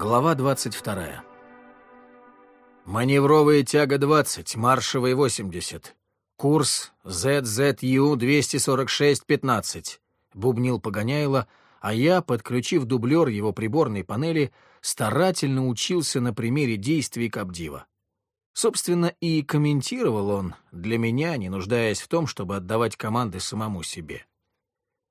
Глава 22. Маневровая тяга 20, маршевый 80. Курс ZZU-246-15, бубнил Погоняйло, а я, подключив дублер его приборной панели, старательно учился на примере действий Кабдива. Собственно, и комментировал он для меня, не нуждаясь в том, чтобы отдавать команды самому себе.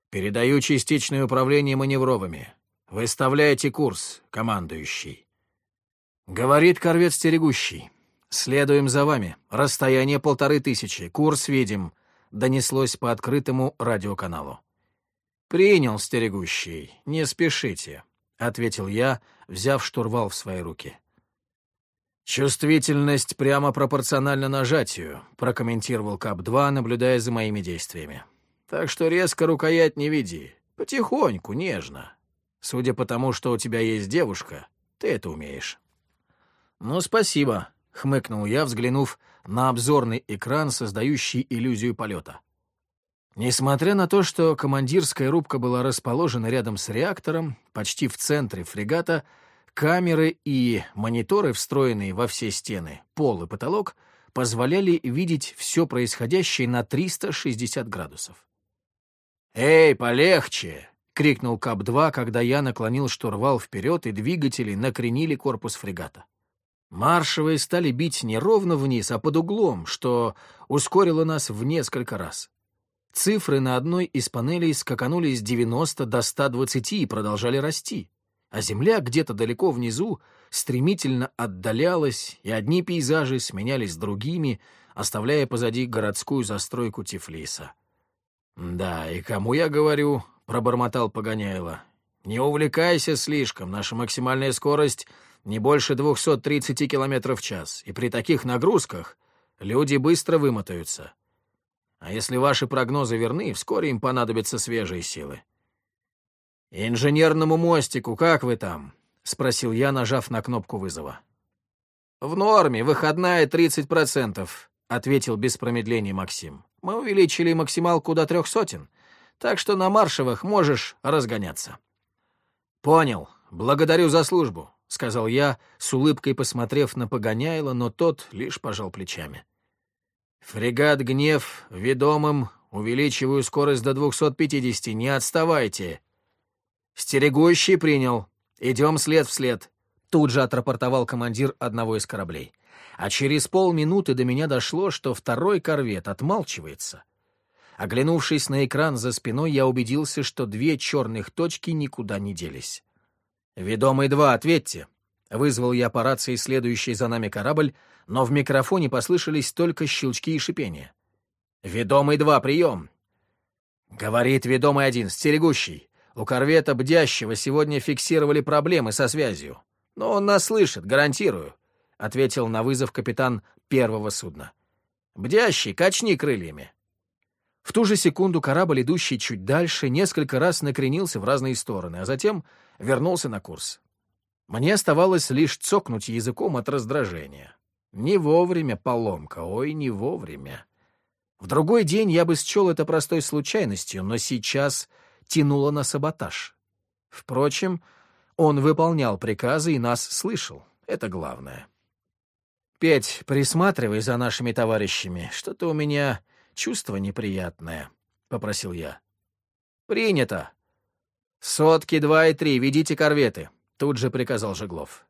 «Передаю частичное управление маневровыми. Выставляйте курс, командующий». Говорит корвет стерегущий. «Следуем за вами. Расстояние полторы тысячи. Курс видим», — донеслось по открытому радиоканалу. «Принял, стерегущий. Не спешите», — ответил я, взяв штурвал в свои руки. «Чувствительность прямо пропорциональна нажатию», — прокомментировал КАП-2, наблюдая за моими действиями. Так что резко рукоять не веди. Потихоньку, нежно. Судя по тому, что у тебя есть девушка, ты это умеешь». «Ну, спасибо», — хмыкнул я, взглянув на обзорный экран, создающий иллюзию полета. Несмотря на то, что командирская рубка была расположена рядом с реактором, почти в центре фрегата, камеры и мониторы, встроенные во все стены, пол и потолок, позволяли видеть все происходящее на 360 градусов. «Эй, полегче!» — крикнул КАП-2, когда я наклонил штурвал вперед, и двигатели накренили корпус фрегата. Маршевые стали бить не ровно вниз, а под углом, что ускорило нас в несколько раз. Цифры на одной из панелей скаканули с 90 до 120 и продолжали расти, а земля где-то далеко внизу стремительно отдалялась, и одни пейзажи сменялись другими, оставляя позади городскую застройку Тифлиса. «Да, и кому я говорю?» — пробормотал Погоняйло. «Не увлекайся слишком, наша максимальная скорость не больше 230 км в час, и при таких нагрузках люди быстро вымотаются. А если ваши прогнозы верны, вскоре им понадобятся свежие силы». «Инженерному мостику, как вы там?» — спросил я, нажав на кнопку вызова. «В норме, выходная 30%, — ответил без промедления Максим. Мы увеличили максималку до трех сотен, так что на маршевых можешь разгоняться». «Понял. Благодарю за службу», — сказал я, с улыбкой посмотрев на Погоняйло, но тот лишь пожал плечами. «Фрегат «Гнев» ведомым увеличиваю скорость до 250, не отставайте». «Стерегущий принял. Идем след в след», — тут же отрапортовал командир одного из кораблей а через полминуты до меня дошло, что второй корвет отмалчивается. Оглянувшись на экран за спиной, я убедился, что две черных точки никуда не делись. «Ведомый два, ответьте!» Вызвал я по рации следующий за нами корабль, но в микрофоне послышались только щелчки и шипения. «Ведомый два, прием!» Говорит ведомый один, стерегущий. У корвета бдящего сегодня фиксировали проблемы со связью. Но он нас слышит, гарантирую ответил на вызов капитан первого судна. «Бдящий, качни крыльями!» В ту же секунду корабль, идущий чуть дальше, несколько раз накренился в разные стороны, а затем вернулся на курс. Мне оставалось лишь цокнуть языком от раздражения. Не вовремя поломка, ой, не вовремя. В другой день я бы счел это простой случайностью, но сейчас тянуло на саботаж. Впрочем, он выполнял приказы и нас слышал. Это главное. «Петь, присматривай за нашими товарищами. Что-то у меня чувство неприятное», — попросил я. «Принято. Сотки два и три, ведите корветы», — тут же приказал Жеглов.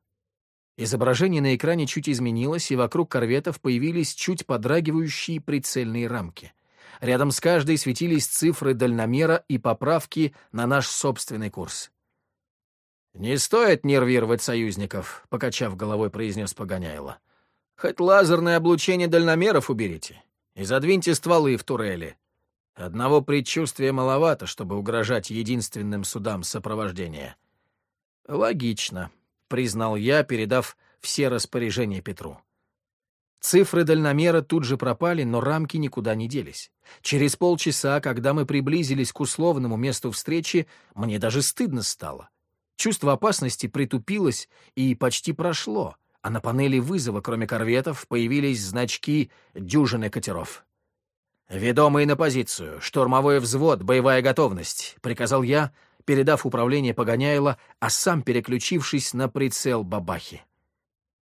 Изображение на экране чуть изменилось, и вокруг корветов появились чуть подрагивающие прицельные рамки. Рядом с каждой светились цифры дальномера и поправки на наш собственный курс. «Не стоит нервировать союзников», — покачав головой, произнес Погоняйло. Хоть лазерное облучение дальномеров уберите и задвиньте стволы в турели. Одного предчувствия маловато, чтобы угрожать единственным судам сопровождения. Логично, признал я, передав все распоряжения Петру. Цифры дальномера тут же пропали, но рамки никуда не делись. Через полчаса, когда мы приблизились к условному месту встречи, мне даже стыдно стало. Чувство опасности притупилось и почти прошло — а на панели вызова, кроме корветов, появились значки дюжины катеров. «Ведомые на позицию, штурмовой взвод, боевая готовность», — приказал я, передав управление Погоняйло, а сам переключившись на прицел Бабахи.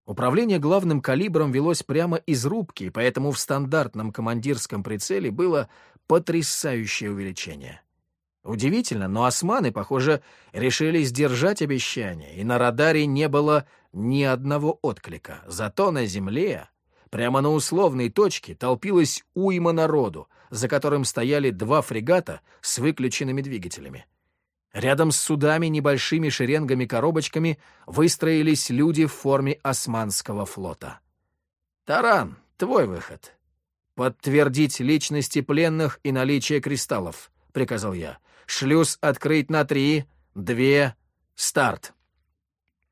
Управление главным калибром велось прямо из рубки, поэтому в стандартном командирском прицеле было потрясающее увеличение. Удивительно, но османы, похоже, решили сдержать обещание, и на радаре не было ни одного отклика. Зато на земле, прямо на условной точке, толпилась уйма народу, за которым стояли два фрегата с выключенными двигателями. Рядом с судами небольшими шеренгами-коробочками выстроились люди в форме османского флота. «Таран, твой выход. Подтвердить личности пленных и наличие кристаллов», — приказал я. Шлюз открыть на три, две, старт.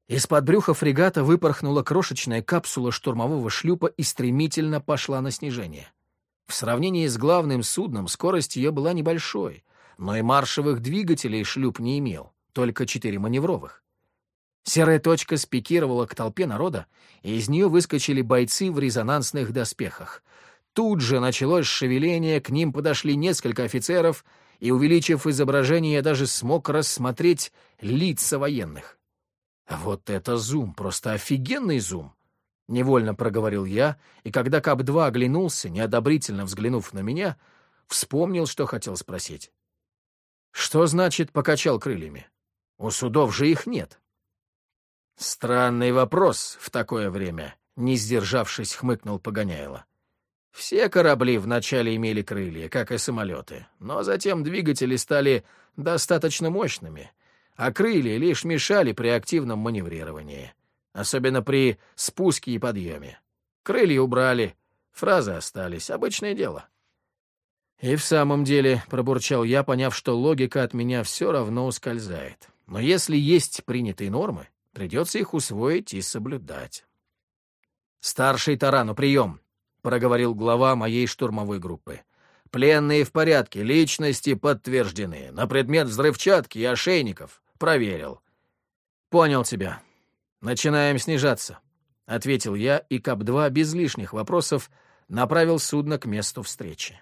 Из-под брюха фрегата выпорхнула крошечная капсула штурмового шлюпа и стремительно пошла на снижение. В сравнении с главным судном скорость ее была небольшой, но и маршевых двигателей шлюп не имел, только четыре маневровых. Серая точка спикировала к толпе народа, и из нее выскочили бойцы в резонансных доспехах. Тут же началось шевеление, к ним подошли несколько офицеров — и, увеличив изображение, я даже смог рассмотреть лица военных. «Вот это зум! Просто офигенный зум!» — невольно проговорил я, и когда КАП-2 оглянулся, неодобрительно взглянув на меня, вспомнил, что хотел спросить. «Что значит покачал крыльями? У судов же их нет». «Странный вопрос в такое время», — не сдержавшись, хмыкнул Погоняйло. Все корабли вначале имели крылья, как и самолеты, но затем двигатели стали достаточно мощными, а крылья лишь мешали при активном маневрировании, особенно при спуске и подъеме. Крылья убрали, фразы остались, обычное дело. И в самом деле, пробурчал я, поняв, что логика от меня все равно ускользает. Но если есть принятые нормы, придется их усвоить и соблюдать. «Старший тарану, прием!» проговорил глава моей штурмовой группы. «Пленные в порядке, личности подтверждены. На предмет взрывчатки и ошейников. Проверил». «Понял тебя. Начинаем снижаться», — ответил я, и КАП-2 без лишних вопросов направил судно к месту встречи.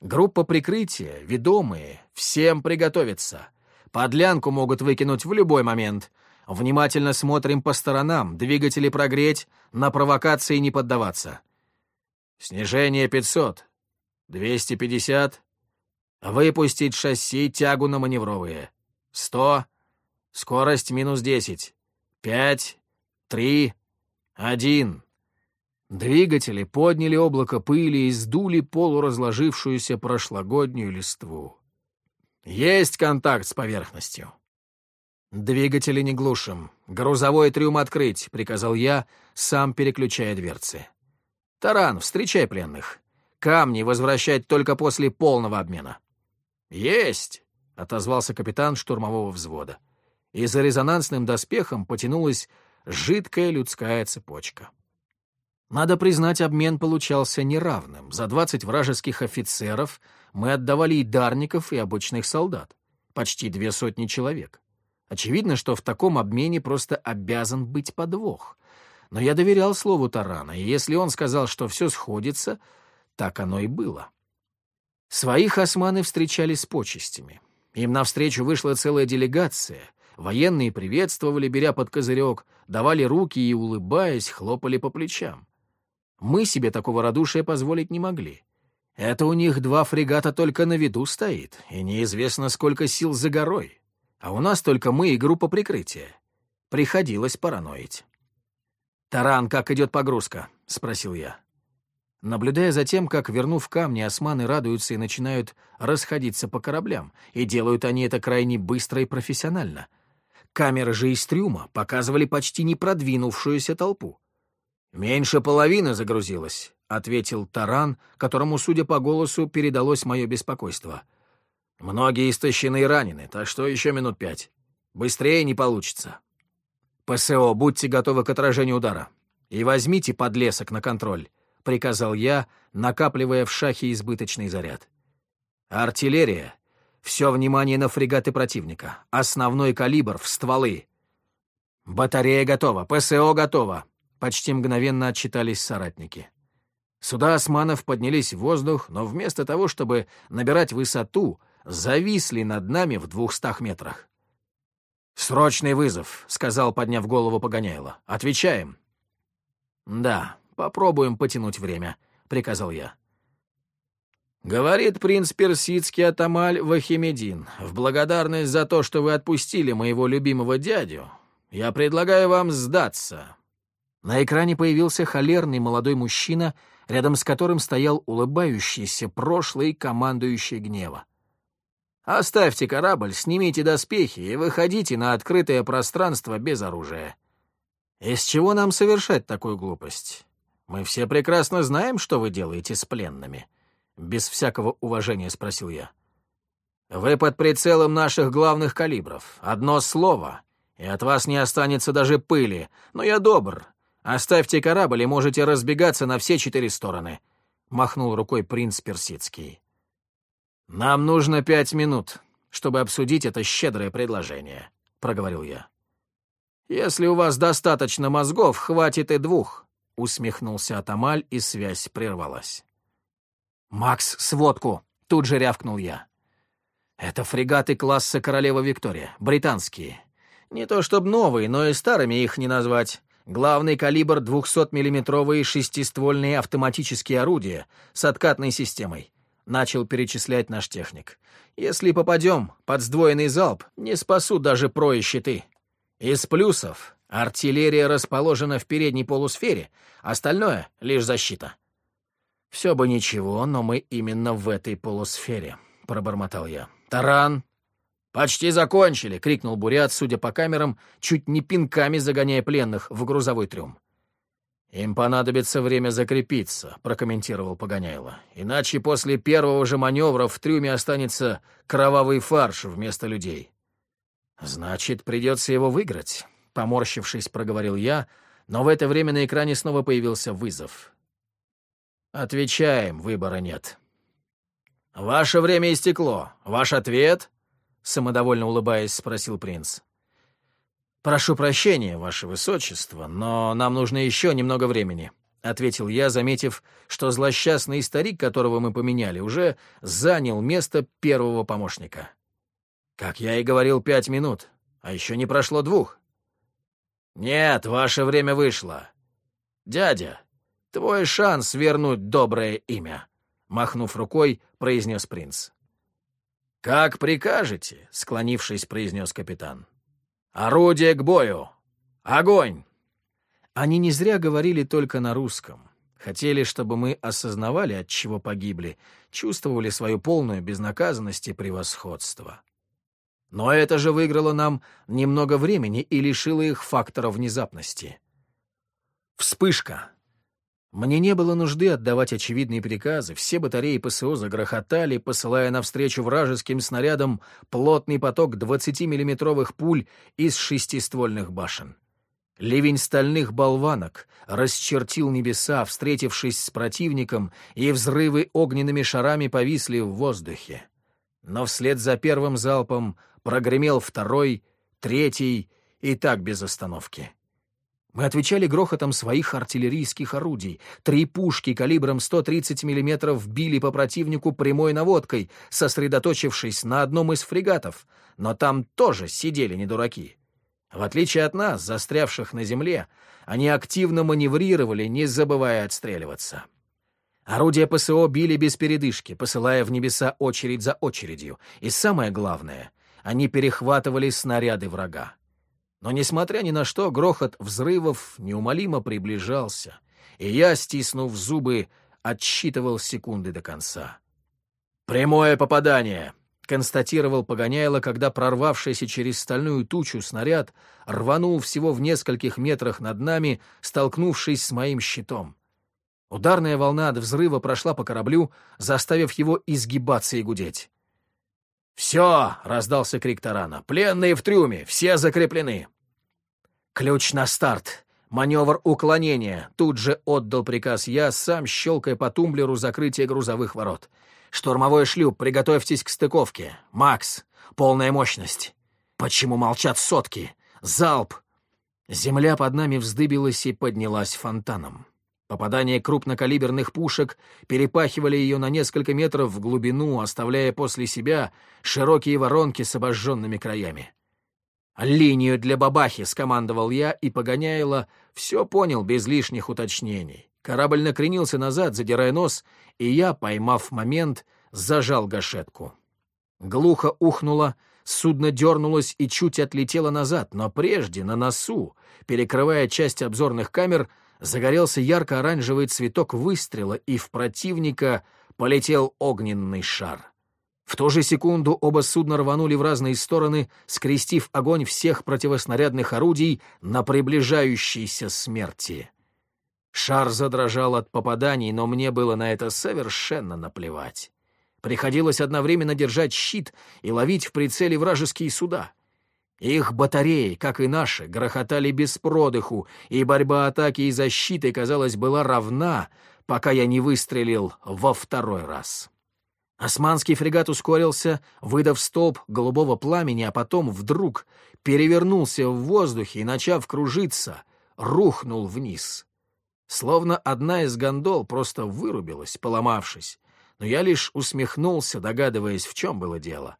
Группа прикрытия, ведомые, всем приготовиться. Подлянку могут выкинуть в любой момент. Внимательно смотрим по сторонам, двигатели прогреть, на провокации не поддаваться. Снижение 500. 250. Выпустить шасси, тягу на маневровые. 100. Скорость минус 10. 5. 3. 1. Двигатели подняли облако пыли и сдули полуразложившуюся прошлогоднюю листву. Есть контакт с поверхностью. «Двигатели не глушим. Грузовой трюм открыть», — приказал я, сам переключая дверцы. «Таран, встречай пленных. Камни возвращать только после полного обмена». «Есть!» — отозвался капитан штурмового взвода. И за резонансным доспехом потянулась жидкая людская цепочка. Надо признать, обмен получался неравным. За двадцать вражеских офицеров мы отдавали и дарников, и обычных солдат. Почти две сотни человек. Очевидно, что в таком обмене просто обязан быть подвох. Но я доверял слову Тарана, и если он сказал, что все сходится, так оно и было. Своих османы встречали с почестями. Им навстречу вышла целая делегация. Военные приветствовали, беря под козырек, давали руки и, улыбаясь, хлопали по плечам. Мы себе такого радушия позволить не могли. Это у них два фрегата только на виду стоит, и неизвестно, сколько сил за горой. А у нас только мы и группа прикрытия. Приходилось параноить. «Таран, как идет погрузка?» — спросил я. Наблюдая за тем, как, вернув камни, османы радуются и начинают расходиться по кораблям, и делают они это крайне быстро и профессионально. Камеры же из трюма показывали почти не продвинувшуюся толпу. «Меньше половины загрузилось», — ответил Таран, которому, судя по голосу, передалось мое беспокойство. «Многие истощены и ранены, так что еще минут пять. Быстрее не получится». «ПСО, будьте готовы к отражению удара. И возьмите подлесок на контроль», — приказал я, накапливая в шахе избыточный заряд. «Артиллерия. Все внимание на фрегаты противника. Основной калибр в стволы». «Батарея готова. ПСО готова», — почти мгновенно отчитались соратники. Суда османов поднялись в воздух, но вместо того, чтобы набирать высоту, зависли над нами в двухстах метрах. «Срочный вызов», — сказал, подняв голову Погоняйло. «Отвечаем». «Да, попробуем потянуть время», — приказал я. «Говорит принц Персидский Атамаль Вахимедин, в благодарность за то, что вы отпустили моего любимого дядю, я предлагаю вам сдаться». На экране появился холерный молодой мужчина, рядом с которым стоял улыбающийся прошлый командующий гнева. «Оставьте корабль, снимите доспехи и выходите на открытое пространство без оружия. Из чего нам совершать такую глупость? Мы все прекрасно знаем, что вы делаете с пленными». Без всякого уважения спросил я. «Вы под прицелом наших главных калибров. Одно слово, и от вас не останется даже пыли. Но я добр. Оставьте корабль и можете разбегаться на все четыре стороны», — махнул рукой принц Персидский. «Нам нужно пять минут, чтобы обсудить это щедрое предложение», — проговорил я. «Если у вас достаточно мозгов, хватит и двух», — усмехнулся Атамаль, и связь прервалась. «Макс, сводку!» — тут же рявкнул я. «Это фрегаты класса «Королева Виктория», британские. Не то чтобы новые, но и старыми их не назвать. Главный калибр 200-миллиметровые шестиствольные автоматические орудия с откатной системой. Начал перечислять наш техник. Если попадем под сдвоенный залп, не спасут даже про щиты. Из плюсов артиллерия расположена в передней полусфере, остальное — лишь защита. «Все бы ничего, но мы именно в этой полусфере», — пробормотал я. «Таран!» «Почти закончили!» — крикнул Бурят, судя по камерам, чуть не пинками загоняя пленных в грузовой трюм. «Им понадобится время закрепиться», — прокомментировал Погоняйло. «Иначе после первого же маневра в трюме останется кровавый фарш вместо людей». «Значит, придется его выиграть», — поморщившись, проговорил я, но в это время на экране снова появился вызов. «Отвечаем, выбора нет». «Ваше время истекло. Ваш ответ?» — самодовольно улыбаясь, спросил принц. «Прошу прощения, ваше высочество, но нам нужно еще немного времени», — ответил я, заметив, что злосчастный старик, которого мы поменяли, уже занял место первого помощника. «Как я и говорил, пять минут, а еще не прошло двух». «Нет, ваше время вышло. Дядя, «Твой шанс вернуть доброе имя», — махнув рукой, произнес принц. «Как прикажете», — склонившись, произнес капитан. «Орудие к бою! Огонь!» Они не зря говорили только на русском. Хотели, чтобы мы осознавали, от чего погибли, чувствовали свою полную безнаказанность и превосходство. Но это же выиграло нам немного времени и лишило их фактора внезапности. Вспышка. Мне не было нужды отдавать очевидные приказы, все батареи ПСО загрохотали, посылая навстречу вражеским снарядам плотный поток 20-миллиметровых пуль из шестиствольных башен. Ливень стальных болванок расчертил небеса, встретившись с противником, и взрывы огненными шарами повисли в воздухе. Но вслед за первым залпом прогремел второй, третий и так без остановки. Мы отвечали грохотом своих артиллерийских орудий. Три пушки калибром 130 мм били по противнику прямой наводкой, сосредоточившись на одном из фрегатов. Но там тоже сидели не дураки. В отличие от нас, застрявших на земле, они активно маневрировали, не забывая отстреливаться. Орудия ПСО били без передышки, посылая в небеса очередь за очередью. И самое главное, они перехватывали снаряды врага. Но, несмотря ни на что, грохот взрывов неумолимо приближался, и я, стиснув зубы, отсчитывал секунды до конца. «Прямое попадание!» — констатировал Погоняйло, когда прорвавшийся через стальную тучу снаряд рванул всего в нескольких метрах над нами, столкнувшись с моим щитом. Ударная волна от взрыва прошла по кораблю, заставив его изгибаться и гудеть. «Все!» — раздался крик тарана. «Пленные в трюме! Все закреплены!» «Ключ на старт! Маневр уклонения!» Тут же отдал приказ я, сам щелкая по тумблеру закрытия грузовых ворот. «Штурмовой шлюп, приготовьтесь к стыковке! Макс, полная мощность! Почему молчат сотки? Залп!» Земля под нами вздыбилась и поднялась фонтаном. Попадания крупнокалиберных пушек перепахивали ее на несколько метров в глубину, оставляя после себя широкие воронки с обожженными краями. «Линию для бабахи!» — скомандовал я, и Погоняйло все понял без лишних уточнений. Корабль накренился назад, задирая нос, и я, поймав момент, зажал гашетку. Глухо ухнуло, судно дернулось и чуть отлетело назад, но прежде на носу, перекрывая часть обзорных камер, загорелся ярко-оранжевый цветок выстрела, и в противника полетел огненный шар. В ту же секунду оба судна рванули в разные стороны, скрестив огонь всех противоснарядных орудий на приближающейся смерти. Шар задрожал от попаданий, но мне было на это совершенно наплевать. Приходилось одновременно держать щит и ловить в прицеле вражеские суда. Их батареи, как и наши, грохотали без продыху, и борьба атаки и защиты, казалось, была равна, пока я не выстрелил во второй раз. Османский фрегат ускорился, выдав столб голубого пламени, а потом вдруг перевернулся в воздухе и, начав кружиться, рухнул вниз. Словно одна из гондол просто вырубилась, поломавшись, но я лишь усмехнулся, догадываясь, в чем было дело.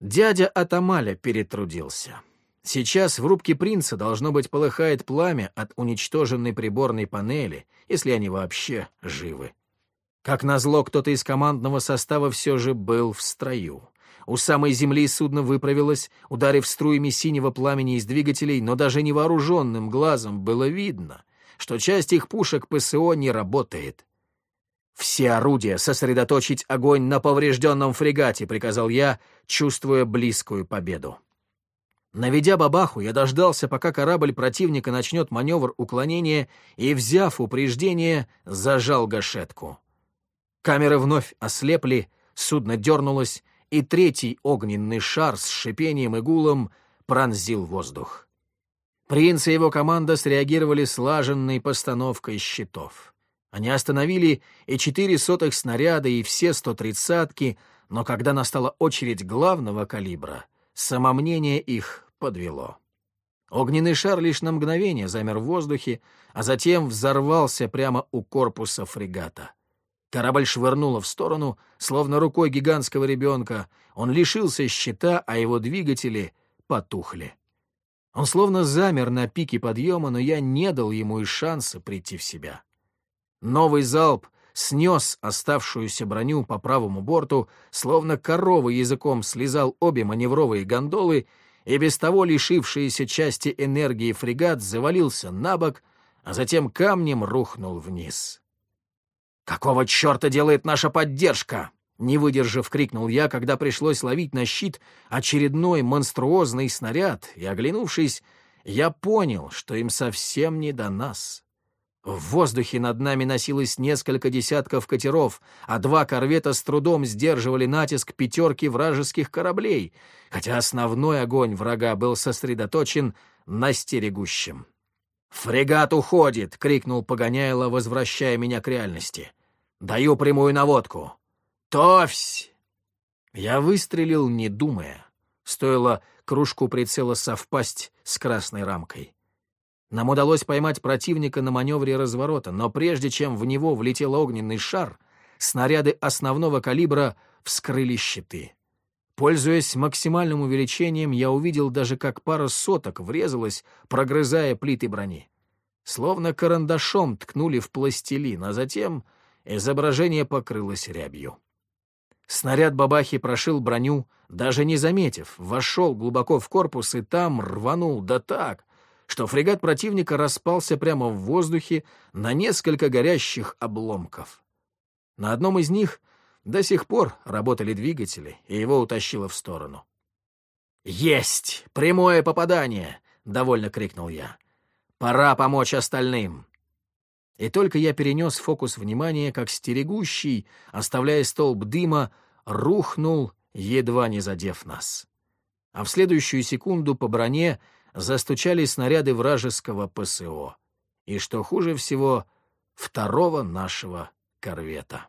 Дядя Атамаля перетрудился. Сейчас в рубке принца, должно быть, полыхает пламя от уничтоженной приборной панели, если они вообще живы. Как назло, кто-то из командного состава все же был в строю. У самой земли судно выправилось, ударив струями синего пламени из двигателей, но даже невооруженным глазом было видно, что часть их пушек ПСО не работает. «Все орудия сосредоточить огонь на поврежденном фрегате», — приказал я, чувствуя близкую победу. Наведя бабаху, я дождался, пока корабль противника начнет маневр уклонения, и, взяв упреждение, зажал гашетку. Камеры вновь ослепли, судно дернулось, и третий огненный шар с шипением и гулом пронзил воздух. Принц и его команда среагировали слаженной постановкой щитов. Они остановили и четыре сотых снаряда, и все сто тридцатки, но когда настала очередь главного калибра, самомнение их подвело. Огненный шар лишь на мгновение замер в воздухе, а затем взорвался прямо у корпуса фрегата. Корабль швырнуло в сторону, словно рукой гигантского ребенка. Он лишился щита, а его двигатели потухли. Он словно замер на пике подъема, но я не дал ему и шанса прийти в себя. Новый залп снес оставшуюся броню по правому борту, словно корова языком слезал обе маневровые гондолы, и без того лишившиеся части энергии фрегат завалился на бок, а затем камнем рухнул вниз. «Какого черта делает наша поддержка?» Не выдержав, крикнул я, когда пришлось ловить на щит очередной монструозный снаряд, и, оглянувшись, я понял, что им совсем не до нас. В воздухе над нами носилось несколько десятков катеров, а два корвета с трудом сдерживали натиск пятерки вражеских кораблей, хотя основной огонь врага был сосредоточен на стерегущем. «Фрегат уходит!» — крикнул Погоняйло, возвращая меня к реальности. «Даю прямую наводку. Товсь!» Я выстрелил, не думая. Стоило кружку прицела совпасть с красной рамкой. Нам удалось поймать противника на маневре разворота, но прежде чем в него влетел огненный шар, снаряды основного калибра вскрыли щиты. Пользуясь максимальным увеличением, я увидел даже, как пара соток врезалась, прогрызая плиты брони. Словно карандашом ткнули в пластилин, а затем изображение покрылось рябью. Снаряд бабахи прошил броню, даже не заметив, вошел глубоко в корпус и там рванул, да так, что фрегат противника распался прямо в воздухе на несколько горящих обломков. На одном из них до сих пор работали двигатели, и его утащило в сторону. «Есть! Прямое попадание!» — довольно крикнул я. «Пора помочь остальным!» И только я перенес фокус внимания, как стерегущий, оставляя столб дыма, рухнул, едва не задев нас. А в следующую секунду по броне застучали снаряды вражеского ПСО. И, что хуже всего, второго нашего корвета.